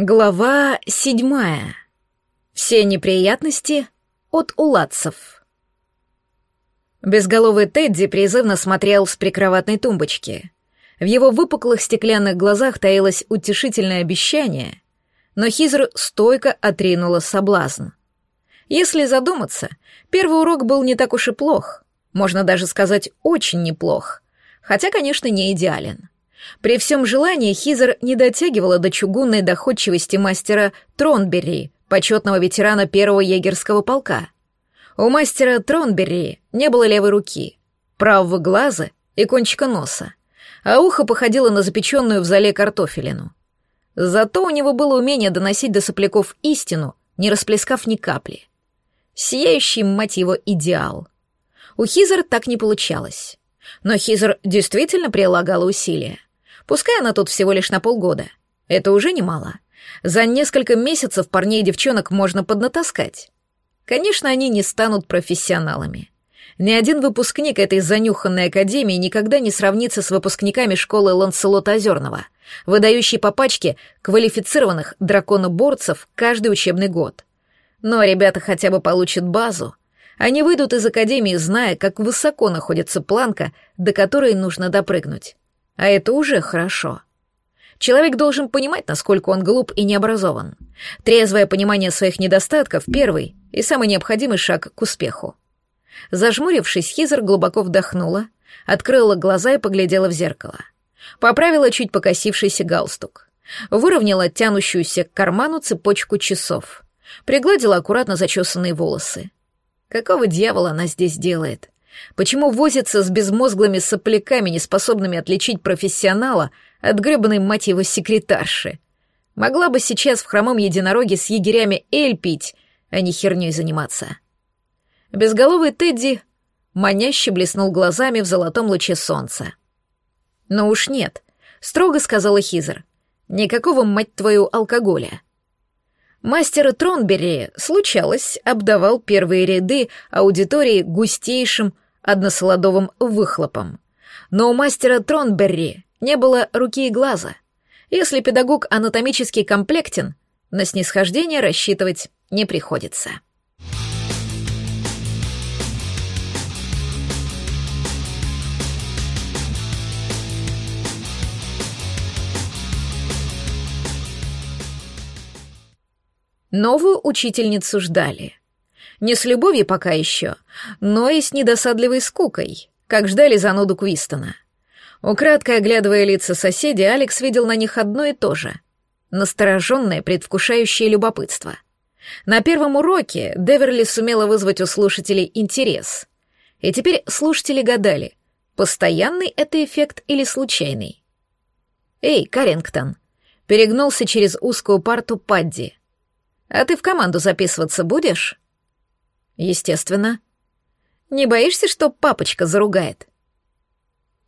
Глава седьмая. Все неприятности от уладцев. Безголовый Тедди призывно смотрел с прикроватной тумбочки. В его выпуклых стеклянных глазах таилось утешительное обещание, но Хизер стойко отринула соблазн. Если задуматься, первый урок был не так уж и плох, можно даже сказать очень неплох, хотя, конечно, не идеален. При всем желании Хизер не дотягивала до чугунной доходчивости мастера Тронберри, почетного ветерана первого егерского полка. У мастера Тронберри не было левой руки, правого глаза и кончика носа, а ухо походило на запеченную в зале картофелину. Зато у него было умение доносить до сопляков истину, не расплескав ни капли. Сияющий, мать его, идеал. У Хизер так не получалось. Но Хизер действительно прилагала усилия. Пускай она тут всего лишь на полгода. Это уже немало. За несколько месяцев парней и девчонок можно поднатаскать. Конечно, они не станут профессионалами. Ни один выпускник этой занюханной академии никогда не сравнится с выпускниками школы Ланселота Озерного, выдающей по пачке квалифицированных драконоборцев каждый учебный год. Но ребята хотя бы получат базу. Они выйдут из академии, зная, как высоко находится планка, до которой нужно допрыгнуть. А это уже хорошо. Человек должен понимать, насколько он глуп и необразован. Трезвое понимание своих недостатков — первый и самый необходимый шаг к успеху. Зажмурившись, Хизер глубоко вдохнула, открыла глаза и поглядела в зеркало. Поправила чуть покосившийся галстук. Выровняла тянущуюся к карману цепочку часов. Пригладила аккуратно зачесанные волосы. Какого дьявола она здесь делает? Почему возится с безмозглыми сопляками, неспособными отличить профессионала от гребаной мать его секретарши? Могла бы сейчас в хромом единороге с егерями эль пить, а не херней заниматься. Безголовый Тедди маняще блеснул глазами в золотом луче солнца. «Но уж нет», — строго сказала Хизер. «Никакого, мать твою, алкоголя». Мастер Тронберри, случалось, обдавал первые ряды аудитории густейшим односолодовым выхлопом. Но у мастера Тронберри не было руки и глаза. Если педагог анатомически комплектен, на снисхождение рассчитывать не приходится. Новую учительницу ждали. Не с любовью пока еще, но и с недосадливой скукой, как ждали зануду Квистона. Украдкой оглядывая лица соседей, Алекс видел на них одно и то же — настороженное, предвкушающее любопытство. На первом уроке Деверли сумела вызвать у слушателей интерес. И теперь слушатели гадали, постоянный это эффект или случайный. «Эй, Карингтон!» — перегнулся через узкую парту Падди. «А ты в команду записываться будешь?» Естественно. Не боишься, что папочка заругает?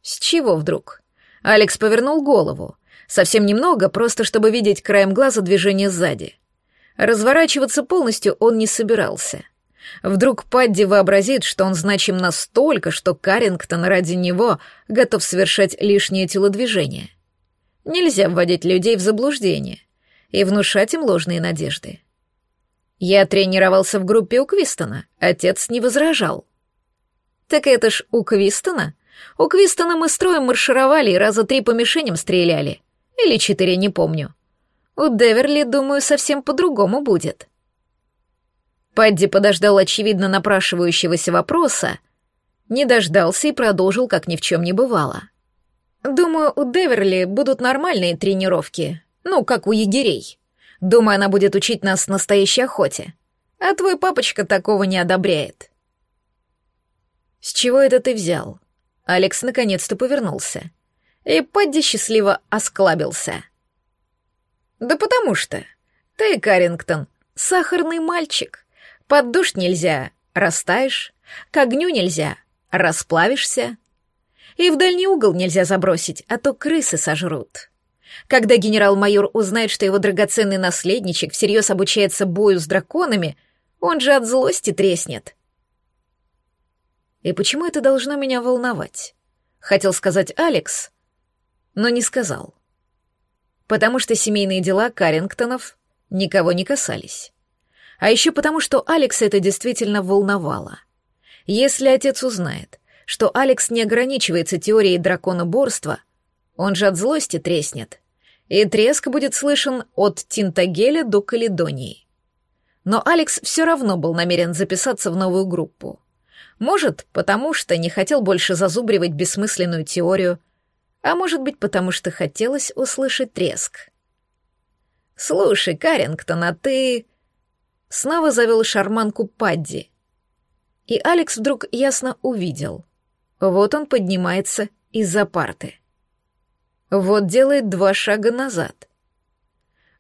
С чего вдруг? Алекс повернул голову. Совсем немного, просто чтобы видеть краем глаза движение сзади. Разворачиваться полностью он не собирался. Вдруг Падди вообразит, что он значим настолько, что Карингтон ради него готов совершать лишние телодвижения. Нельзя вводить людей в заблуждение и внушать им ложные надежды. Я тренировался в группе у Квистона, отец не возражал. Так это ж у Квистона? У Квистона мы строем маршировали и раза три по мишеням стреляли. Или четыре, не помню. У Деверли, думаю, совсем по-другому будет. Падди подождал очевидно напрашивающегося вопроса, не дождался и продолжил, как ни в чем не бывало. Думаю, у Деверли будут нормальные тренировки, ну, как у егерей. Думаю, она будет учить нас настоящей охоте. А твой папочка такого не одобряет. С чего это ты взял? Алекс наконец-то повернулся. И Падди счастливо осклабился. Да потому что ты, Карингтон, сахарный мальчик. Под душ нельзя, растаешь, к огню нельзя, расплавишься. И в дальний угол нельзя забросить, а то крысы сожрут. Когда генерал-майор узнает, что его драгоценный наследничек всерьез обучается бою с драконами, он же от злости треснет. И почему это должно меня волновать? Хотел сказать Алекс, но не сказал. потому что семейные дела Карингтонов никого не касались. А еще потому, что Алекс это действительно волновало. Если отец узнает, что Алекс не ограничивается теорией драконоборства, он же от злости треснет, и треск будет слышен от Тинтагеля до Каледонии. Но Алекс все равно был намерен записаться в новую группу. Может, потому что не хотел больше зазубривать бессмысленную теорию, а может быть, потому что хотелось услышать треск. «Слушай, Карингтон, а ты...» Снова завел шарманку Падди. И Алекс вдруг ясно увидел. Вот он поднимается из-за парты. Вот делает два шага назад.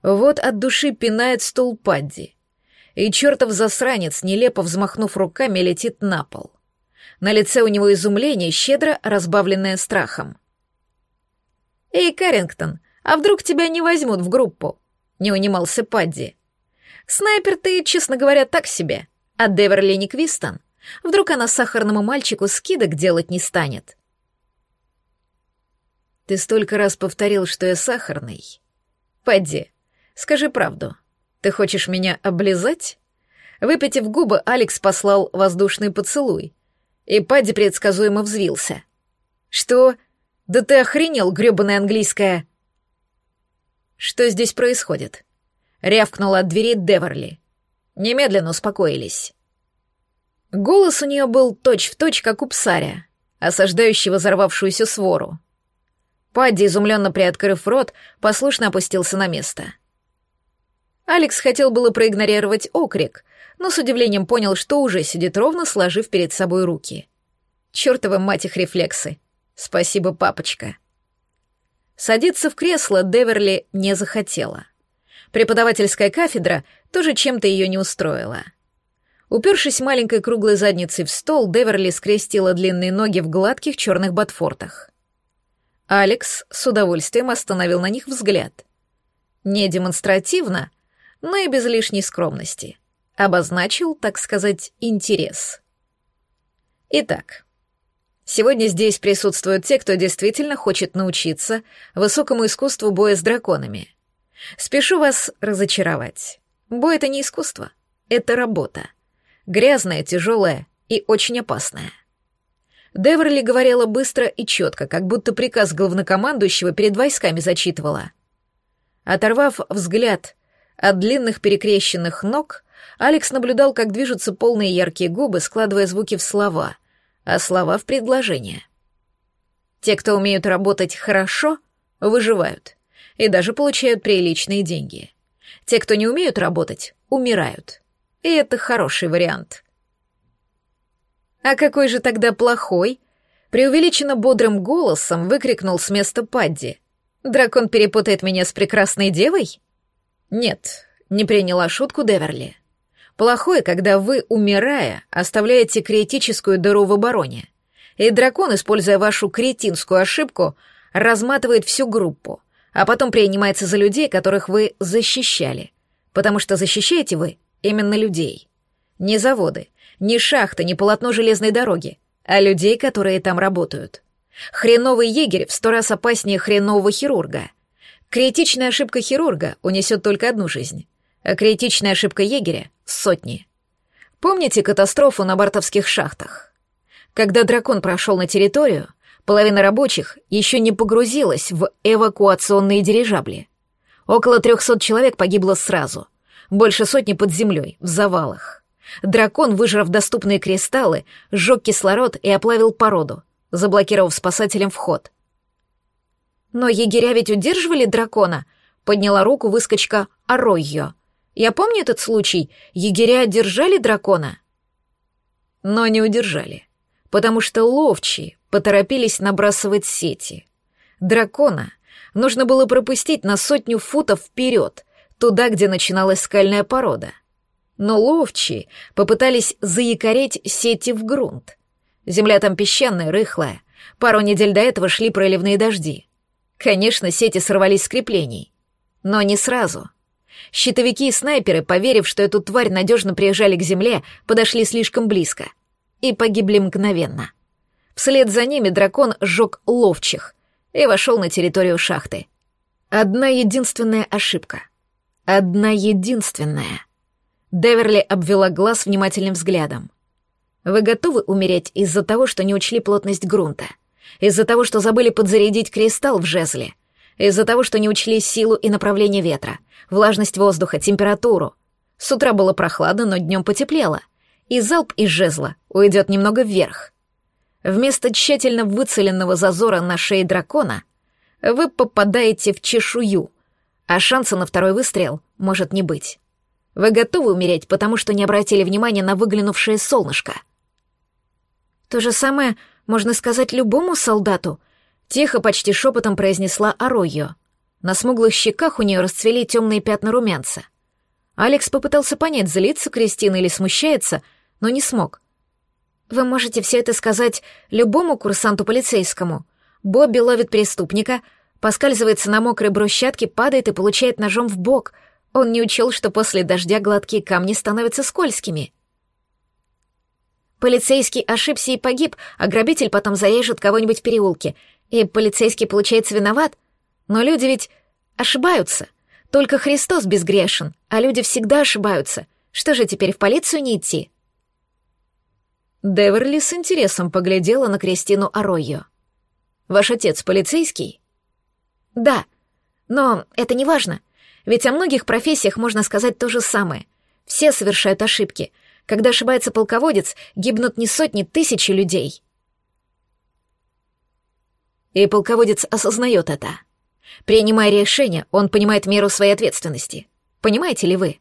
Вот от души пинает стул Падди и чертов засранец, нелепо взмахнув руками, летит на пол. На лице у него изумление, щедро разбавленное страхом. «Эй, Кэррингтон, а вдруг тебя не возьмут в группу?» — не унимался Падди. «Снайпер ты, честно говоря, так себе, а Деверли не. Вдруг она сахарному мальчику скидок делать не станет?» «Ты столько раз повторил, что я сахарный. Падди, скажи правду, ты хочешь меня облизать?» Выпитив губы, Алекс послал воздушный поцелуй, и Падди предсказуемо взвился. «Что? Да ты охренел, грёбаная английская!» «Что здесь происходит?» — рявкнула от двери Деверли. Немедленно успокоились. Голос у нее был точь-в-точь, точь, как у псаря, осаждающего взорвавшуюся свору. Падди, изумленно приоткрыв рот, послушно опустился на место. Алекс хотел было проигнорировать окрик, но с удивлением понял, что уже сидит ровно, сложив перед собой руки. Чёртовы мать их рефлексы. Спасибо, папочка. Садиться в кресло Деверли не захотела. Преподавательская кафедра тоже чем-то ее не устроила. Упершись маленькой круглой задницей в стол, Деверли скрестила длинные ноги в гладких черных ботфортах. Алекс с удовольствием остановил на них взгляд. Не демонстративно, но и без лишней скромности. Обозначил, так сказать, интерес. Итак, сегодня здесь присутствуют те, кто действительно хочет научиться высокому искусству боя с драконами. Спешу вас разочаровать. Бой — это не искусство, это работа. Грязная, тяжелая и очень опасная. Деверли говорила быстро и четко, как будто приказ главнокомандующего перед войсками зачитывала. Оторвав взгляд от длинных перекрещенных ног Алекс наблюдал, как движутся полные яркие губы, складывая звуки в слова, а слова в предложения. Те, кто умеют работать хорошо, выживают и даже получают приличные деньги. Те, кто не умеют работать, умирают. И это хороший вариант. «А какой же тогда плохой?» Преувеличенно бодрым голосом выкрикнул с места Падди. «Дракон перепутает меня с прекрасной девой?» «Нет», — не приняла шутку Деверли. «Плохое, когда вы, умирая, оставляете критическую дыру в обороне, и дракон, используя вашу кретинскую ошибку, разматывает всю группу, а потом принимается за людей, которых вы защищали, потому что защищаете вы именно людей. Не заводы, не шахты, не полотно железной дороги, а людей, которые там работают. Хреновый егерь в сто раз опаснее хренового хирурга — Критичная ошибка хирурга унесет только одну жизнь, а критичная ошибка егеря — сотни. Помните катастрофу на бартовских шахтах? Когда дракон прошел на территорию, половина рабочих еще не погрузилась в эвакуационные дирижабли. Около трехсот человек погибло сразу, больше сотни под землей, в завалах. Дракон, выжрав доступные кристаллы, сжег кислород и оплавил породу, заблокировав спасателям вход — «Но егеря ведь удерживали дракона», — подняла руку выскочка Аройо. «Я помню этот случай. Егеря держали дракона?» Но не удержали, потому что ловчие поторопились набрасывать сети. Дракона нужно было пропустить на сотню футов вперед, туда, где начиналась скальная порода. Но ловчие попытались заякорить сети в грунт. Земля там песчаная, рыхлая. Пару недель до этого шли проливные дожди. Конечно, сети сорвались с креплений. Но не сразу. Щитовики и снайперы, поверив, что эту тварь надежно приезжали к земле, подошли слишком близко. И погибли мгновенно. Вслед за ними дракон сжег ловчих и вошел на территорию шахты. Одна единственная ошибка. Одна единственная. Деверли обвела глаз внимательным взглядом. Вы готовы умереть из-за того, что не учли плотность грунта? Из-за того, что забыли подзарядить кристалл в жезле? Из-за того, что не учли силу и направление ветра, влажность воздуха, температуру? С утра было прохладно, но днем потеплело. И залп из жезла уйдет немного вверх. Вместо тщательно выцеленного зазора на шее дракона вы попадаете в чешую, а шанса на второй выстрел может не быть. Вы готовы умереть, потому что не обратили внимания на выглянувшее солнышко? То же самое можно сказать любому солдату, тихо, почти шепотом произнесла Аройо. На смуглых щеках у нее расцвели темные пятна румянца. Алекс попытался понять, злится Кристина или смущается, но не смог. Вы можете все это сказать любому курсанту полицейскому. Бобби ловит преступника, поскальзывается на мокрой брусчатке, падает и получает ножом в бок. Он не учел, что после дождя гладкие камни становятся скользкими. Полицейский ошибся и погиб, а грабитель потом зарежет кого-нибудь в переулке. И полицейский, получается, виноват. Но люди ведь ошибаются. Только Христос безгрешен, а люди всегда ошибаются. Что же теперь в полицию не идти? Деверли с интересом поглядела на Кристину Аройо. «Ваш отец полицейский?» «Да, но это не важно, ведь о многих профессиях можно сказать то же самое. Все совершают ошибки. Когда ошибается полководец, гибнут не сотни, тысячи людей». И полководец осознает это. Принимая решение, он понимает меру своей ответственности. Понимаете ли вы?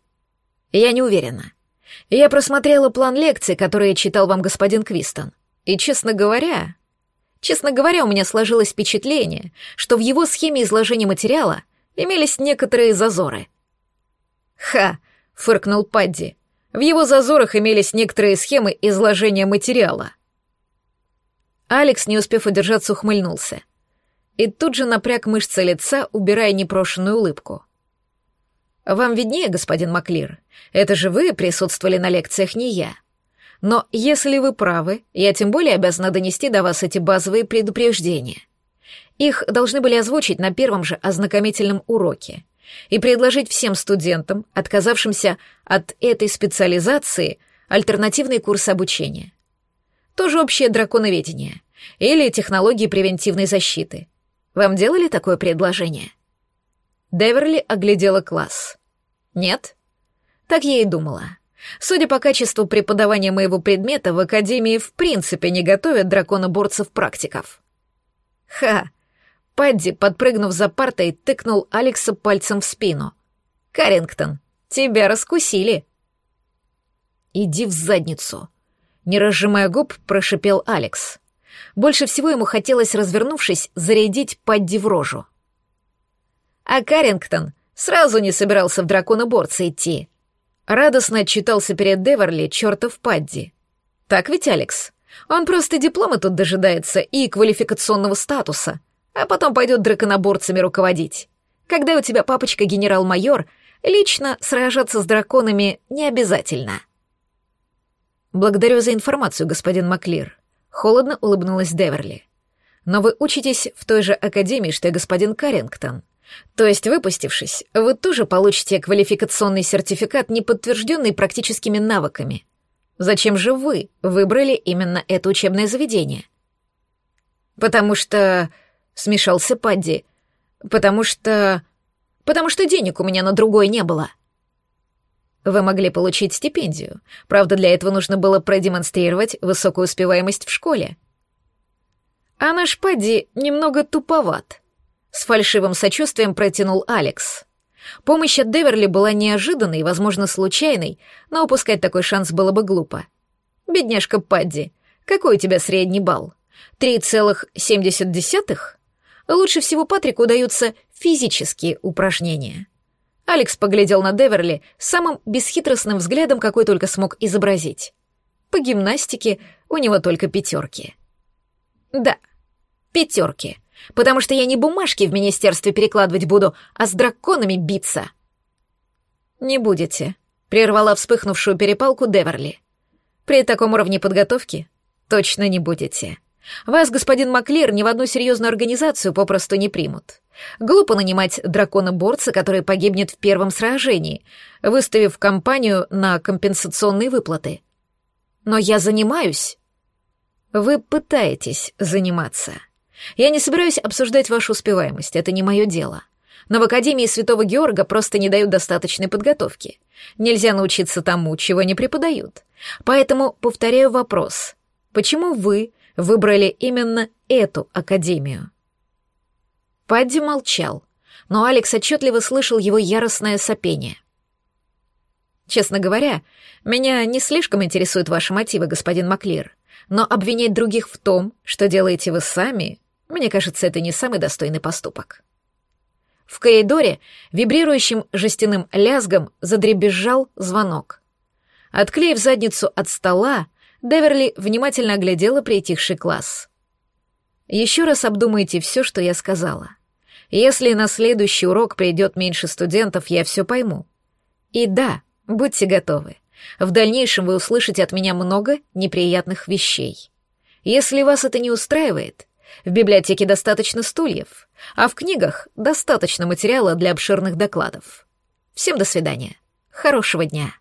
Я не уверена. Я просмотрела план лекции, который читал вам господин Квистон. И, честно говоря... Честно говоря, у меня сложилось впечатление, что в его схеме изложения материала имелись некоторые зазоры. «Ха!» — фыркнул Падди. «В его зазорах имелись некоторые схемы изложения материала». Алекс, не успев удержаться, ухмыльнулся. И тут же напряг мышцы лица, убирая непрошенную улыбку. Вам виднее, господин Маклир. Это же вы присутствовали на лекциях, не я. Но если вы правы, я тем более обязана донести до вас эти базовые предупреждения. Их должны были озвучить на первом же ознакомительном уроке и предложить всем студентам, отказавшимся от этой специализации, альтернативный курс обучения. Тоже общее драконоведение или технологии превентивной защиты. Вам делали такое предложение? Деверли оглядела класс. Нет? Так я и думала. Судя по качеству преподавания моего предмета, в Академии в принципе не готовят драконоборцев-практиков. Ха! Падди, подпрыгнув за партой, тыкнул Алекса пальцем в спину. «Каррингтон, тебя раскусили!» «Иди в задницу!» Не разжимая губ, прошипел Алекс. Больше всего ему хотелось, развернувшись, зарядить Падди в рожу. А Каррингтон Сразу не собирался в драконоборца идти. Радостно отчитался перед Деверли чертов Падди. Так ведь, Алекс? Он просто диплома тут дожидается и квалификационного статуса, а потом пойдет драконоборцами руководить. Когда у тебя папочка генерал-майор, лично сражаться с драконами не обязательно. Благодарю за информацию, господин Маклир. Холодно улыбнулась Деверли. Но вы учитесь в той же академии, что и господин Каррингтон. То есть, выпустившись, вы тоже получите квалификационный сертификат, не подтвержденный практическими навыками. Зачем же вы выбрали именно это учебное заведение? Потому что... Смешался Падди. Потому что... Потому что денег у меня на другой не было. Вы могли получить стипендию. Правда, для этого нужно было продемонстрировать высокую успеваемость в школе. А наш Падди немного туповат. С фальшивым сочувствием протянул Алекс. Помощь от Деверли была неожиданной, возможно, случайной, но упускать такой шанс было бы глупо. «Бедняжка Падди, какой у тебя средний балл? Три целых семьдесят десятых? Лучше всего Патрику удаются физические упражнения». Алекс поглядел на Деверли самым бесхитростным взглядом, какой только смог изобразить. По гимнастике у него только пятерки. Да, пятерки — потому что я не бумажки в министерстве перекладывать буду, а с драконами биться». «Не будете», — прервала вспыхнувшую перепалку Деверли. «При таком уровне подготовки точно не будете. Вас, господин Маклир, ни в одну серьезную организацию попросту не примут. Глупо нанимать дракона-борца, который погибнет в первом сражении, выставив компанию на компенсационные выплаты. Но я занимаюсь. Вы пытаетесь заниматься. Я не собираюсь обсуждать вашу успеваемость, это не мое дело. Но в Академии Святого Георга просто не дают достаточной подготовки. Нельзя научиться тому, чего не преподают. Поэтому повторяю вопрос. Почему вы выбрали именно эту Академию? Падди молчал, но Алекс отчетливо слышал его яростное сопение. Честно говоря, меня не слишком интересуют ваши мотивы, господин Маклир, но обвинять других в том, что делаете вы сами, мне кажется, это не самый достойный поступок. В коридоре вибрирующим жестяным лязгом задребезжал звонок. Отклеив задницу от стола, Деверли внимательно оглядела притихший класс. «Еще раз обдумайте все, что я сказала. Если на следующий урок придет меньше студентов, я все пойму. И да, будьте готовы. В дальнейшем вы услышите от меня много неприятных вещей. Если вас это не устраивает, в библиотеке достаточно стульев, а в книгах достаточно материала для обширных докладов. Всем до свидания. Хорошего дня.